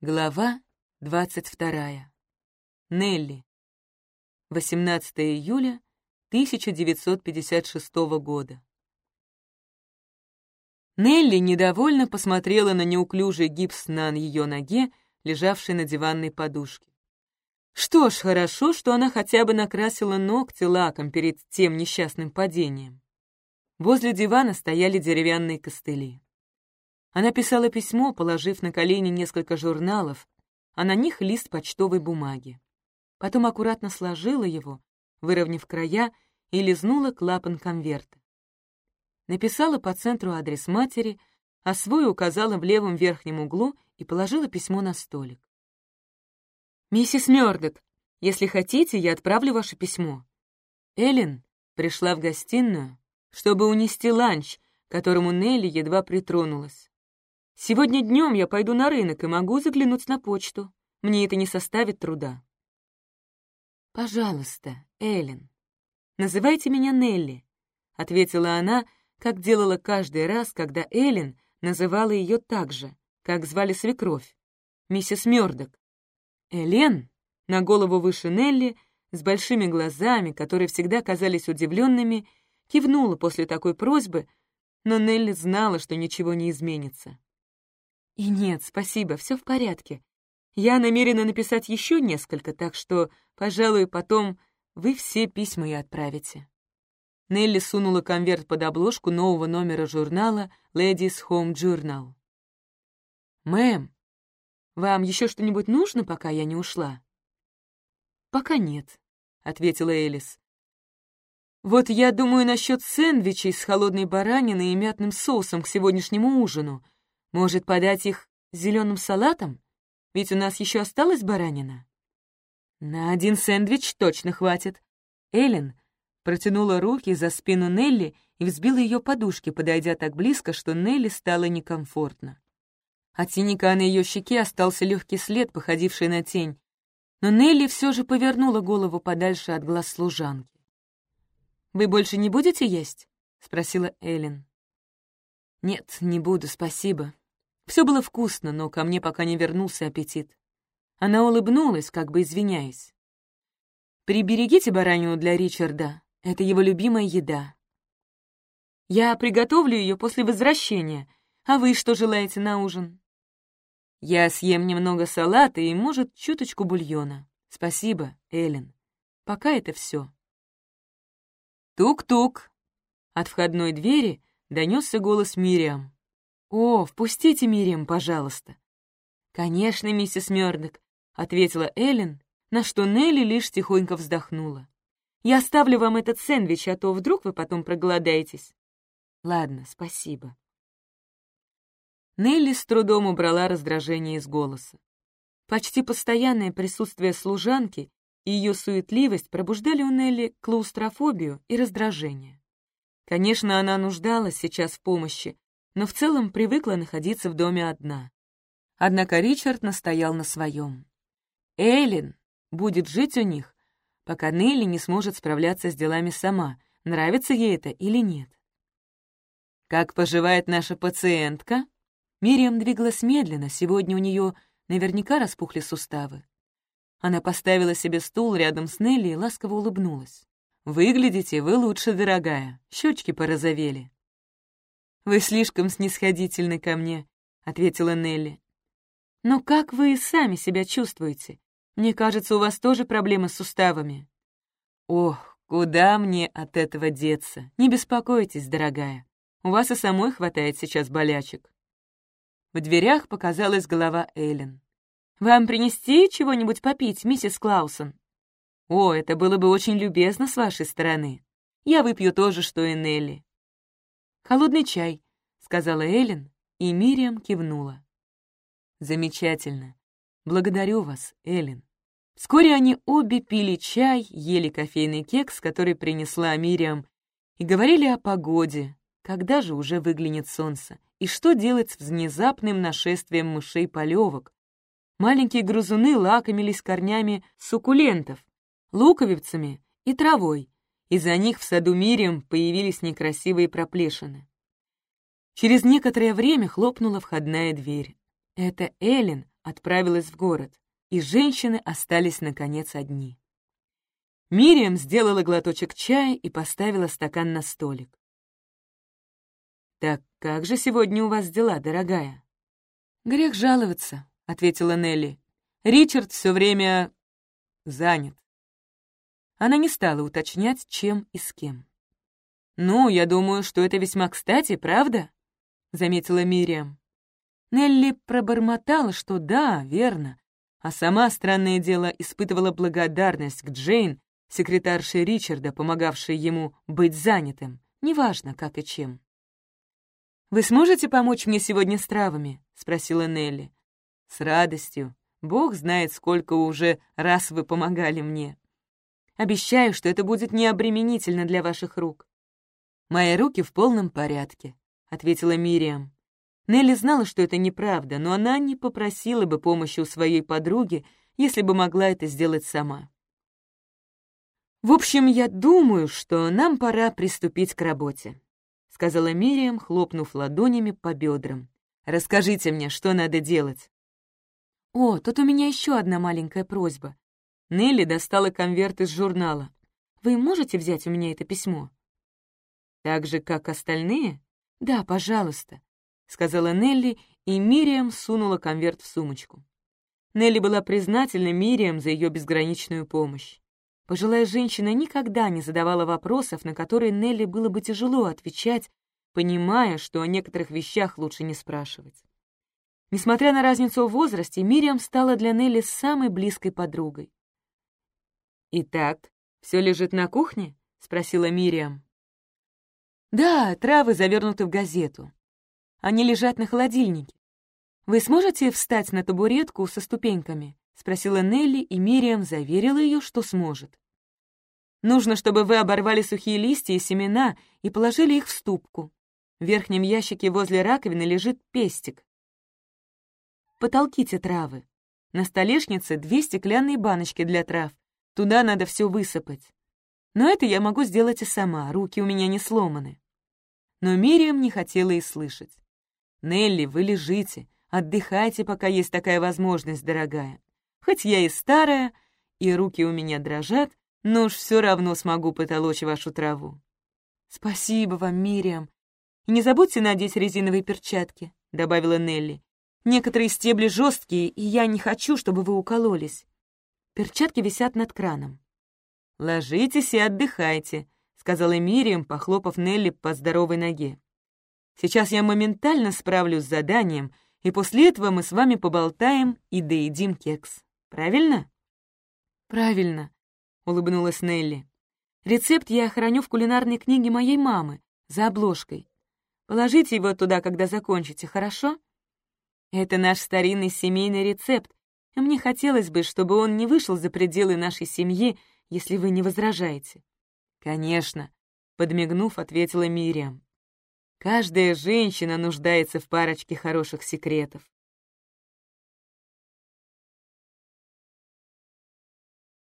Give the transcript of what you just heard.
Глава 22. Нелли. 18 июля 1956 года. Нелли недовольно посмотрела на неуклюжий гипс на ее ноге, лежавший на диванной подушке. Что ж, хорошо, что она хотя бы накрасила ногти лаком перед тем несчастным падением. Возле дивана стояли деревянные костыли. Она писала письмо, положив на колени несколько журналов, а на них лист почтовой бумаги. Потом аккуратно сложила его, выровняв края, и лизнула клапан конверта. Написала по центру адрес матери, а свой указала в левом верхнем углу и положила письмо на столик. «Миссис Мёрдок, если хотите, я отправлю ваше письмо». Эллен пришла в гостиную, чтобы унести ланч, к которому Нелли едва притронулась. Сегодня днем я пойду на рынок и могу заглянуть на почту. Мне это не составит труда. «Пожалуйста, Эллен, называйте меня Нелли», — ответила она, как делала каждый раз, когда Эллен называла ее так же, как звали свекровь, миссис Мёрдок. Элен, на голову выше Нелли, с большими глазами, которые всегда казались удивленными, кивнула после такой просьбы, но Нелли знала, что ничего не изменится. И нет, спасибо, все в порядке. Я намерена написать еще несколько, так что, пожалуй, потом вы все письма и отправите. Нелли сунула конверт под обложку нового номера журнала Ladies Home Journal. «Мэм, вам еще что-нибудь нужно, пока я не ушла?» «Пока нет», — ответила Элис. «Вот я думаю насчет сэндвичей с холодной бараниной и мятным соусом к сегодняшнему ужину. Может, подать их зеленым салатом? Ведь у нас еще осталась баранина. На один сэндвич точно хватит. Эллен протянула руки за спину Нелли и взбила ее подушки, подойдя так близко, что Нелли стало некомфортно. От синяка на ее щеке остался легкий след, походивший на тень, но Нелли все же повернула голову подальше от глаз служанки. «Вы больше не будете есть?» — спросила Эллен. «Нет, не буду, спасибо», все было вкусно, но ко мне пока не вернулся аппетит. Она улыбнулась, как бы извиняясь. «Приберегите баранину для Ричарда, это его любимая еда. Я приготовлю ее после возвращения, а вы что желаете на ужин?» «Я съем немного салата и, может, чуточку бульона. Спасибо, Эллен. Пока это все. Тук-тук. От входной двери донесся голос Мириам. «О, впустите Мириам, пожалуйста». «Конечно, миссис Мёрдок», — ответила Эллен, на что Нелли лишь тихонько вздохнула. «Я оставлю вам этот сэндвич, а то вдруг вы потом проголодаетесь». «Ладно, спасибо». Нелли с трудом убрала раздражение из голоса. Почти постоянное присутствие служанки и ее суетливость пробуждали у Нелли клаустрофобию и раздражение. Конечно, она нуждалась сейчас в помощи, но в целом привыкла находиться в доме одна. Однако Ричард настоял на своем. Эллен будет жить у них, пока Нелли не сможет справляться с делами сама, нравится ей это или нет. «Как поживает наша пациентка?» Мириам двигалась медленно, сегодня у нее наверняка распухли суставы. Она поставила себе стул рядом с Нелли и ласково улыбнулась. «Выглядите вы лучше, дорогая, щечки порозовели». «Вы слишком снисходительны ко мне», — ответила Нелли. «Но как вы сами себя чувствуете? Мне кажется, у вас тоже проблемы с суставами». «Ох, куда мне от этого деться? Не беспокойтесь, дорогая. У вас и самой хватает сейчас болячек». В дверях показалась голова Эллен. «Вам принести чего-нибудь попить, миссис Клаусон?» «О, это было бы очень любезно с вашей стороны. Я выпью то же, что и Нелли. «Холодный чай», — сказала Эллен, и Мириам кивнула. «Замечательно. Благодарю вас, Эллен». Вскоре они обе пили чай, ели кофейный кекс, который принесла Мириам, и говорили о погоде, когда же уже выглянет солнце, и что делать с внезапным нашествием мышей-полевок. Маленькие грызуны лакомились корнями суккулентов, луковицами и травой, из-за них в саду Мириам появились некрасивые проплешины. Через некоторое время хлопнула входная дверь. Это Эллен отправилась в город, и женщины остались, наконец, одни. Мириам сделала глоточек чая и поставила стакан на столик. «Так как же сегодня у вас дела, дорогая?» «Грех жаловаться», — ответила Нелли. «Ричард все время занят». Она не стала уточнять, чем и с кем. «Ну, я думаю, что это весьма кстати, правда?» — заметила Мириам. Нелли пробормотала, что да, верно, а сама, странное дело, испытывала благодарность к Джейн, секретарше Ричарда, помогавшей ему быть занятым, неважно как и чем. «Вы сможете помочь мне сегодня с травами?» — спросила Нелли. «С радостью. Бог знает, сколько уже раз вы помогали мне. Обещаю, что это будет необременительно для ваших рук». «Мои руки в полном порядке», — ответила Мириам. Нелли знала, что это неправда, но она не попросила бы помощи у своей подруги, если бы могла это сделать сама. «В общем, я думаю, что нам пора приступить к работе», — сказала Мириам, хлопнув ладонями по бедрам. «Расскажите мне, что надо делать». «О, тут у меня еще одна маленькая просьба». Нелли достала конверт из журнала. «Вы можете взять у меня это письмо?» «Так же, как остальные?» «Да, пожалуйста. — сказала Нелли, и Мириам сунула конверт в сумочку. Нелли была признательна Мириам за ее безграничную помощь. Пожилая женщина никогда не задавала вопросов, на которые Нелли было бы тяжело отвечать, понимая, что о некоторых вещах лучше не спрашивать. Несмотря на разницу в возрасте, Мириам стала для Нелли самой близкой подругой. «Итак, все лежит на кухне?» — спросила Мириам. «Да, травы завернуты в газету. Они лежат на холодильнике. Вы сможете встать на табуретку со ступеньками?» — спросила Нелли, и Мириам заверила ее, что сможет. «Нужно, чтобы вы оборвали сухие листья и семена и положили их в ступку. В верхнем ящике возле раковины лежит пестик. Потолките травы. На столешнице две стеклянные баночки для трав. Туда надо все высыпать. Но это я могу сделать и сама, руки у меня не сломаны». Но Мириам не хотела и слышать. «Нелли, вы лежите, отдыхайте, пока есть такая возможность, дорогая. Хоть я и старая, и руки у меня дрожат, но уж все равно смогу потолочь вашу траву». «Спасибо вам, Мириам. И не забудьте надеть резиновые перчатки», — добавила Нелли. «Некоторые стебли жесткие, и я не хочу, чтобы вы укололись. Перчатки висят над краном». «Ложитесь и отдыхайте», — сказала Мириам, похлопав Нелли по здоровой ноге. Сейчас я моментально справлюсь с заданием, и после этого мы с вами поболтаем и доедим кекс. Правильно?» «Правильно», — улыбнулась Нелли. «Рецепт я храню в кулинарной книге моей мамы, за обложкой. Положите его туда, когда закончите, хорошо? Это наш старинный семейный рецепт, и мне хотелось бы, чтобы он не вышел за пределы нашей семьи, если вы не возражаете». «Конечно», — подмигнув, ответила Мириам. Каждая женщина нуждается в парочке хороших секретов.